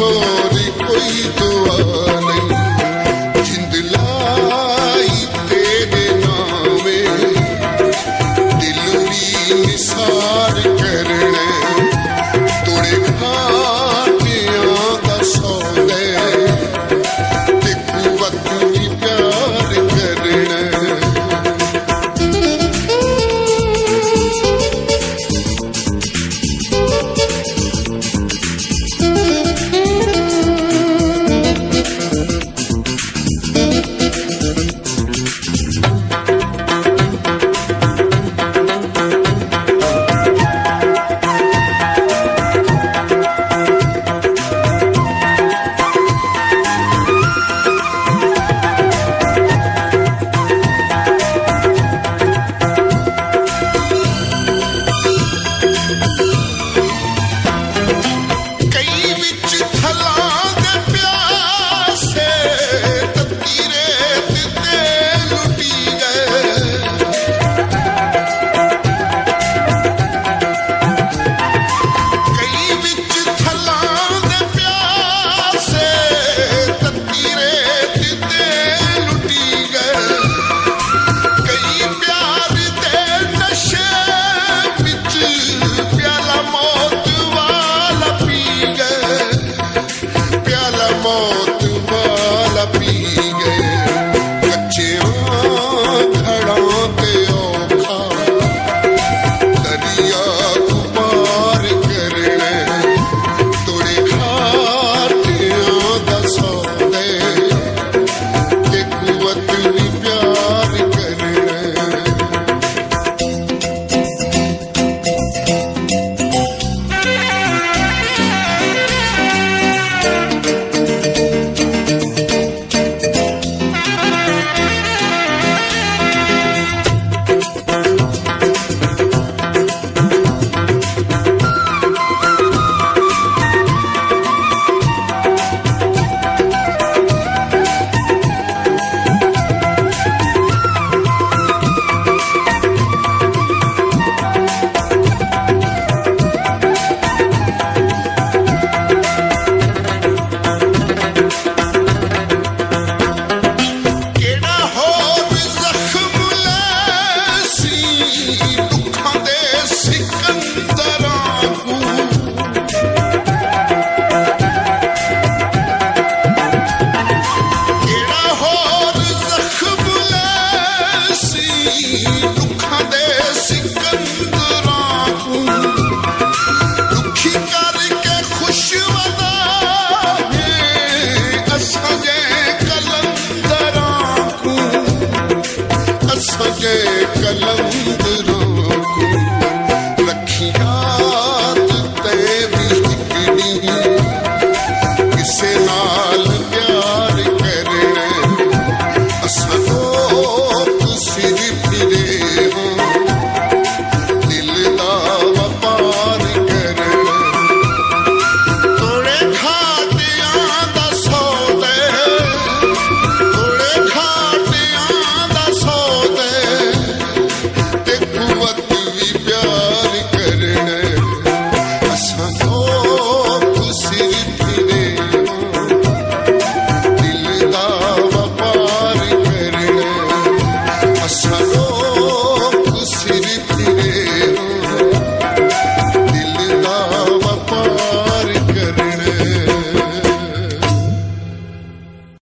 छोरी कोई तो आ